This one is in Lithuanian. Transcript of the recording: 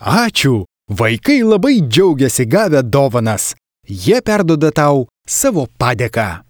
Ačiū, vaikai labai džiaugiasi gavę dovanas. Jie perdoda tau savo padėką.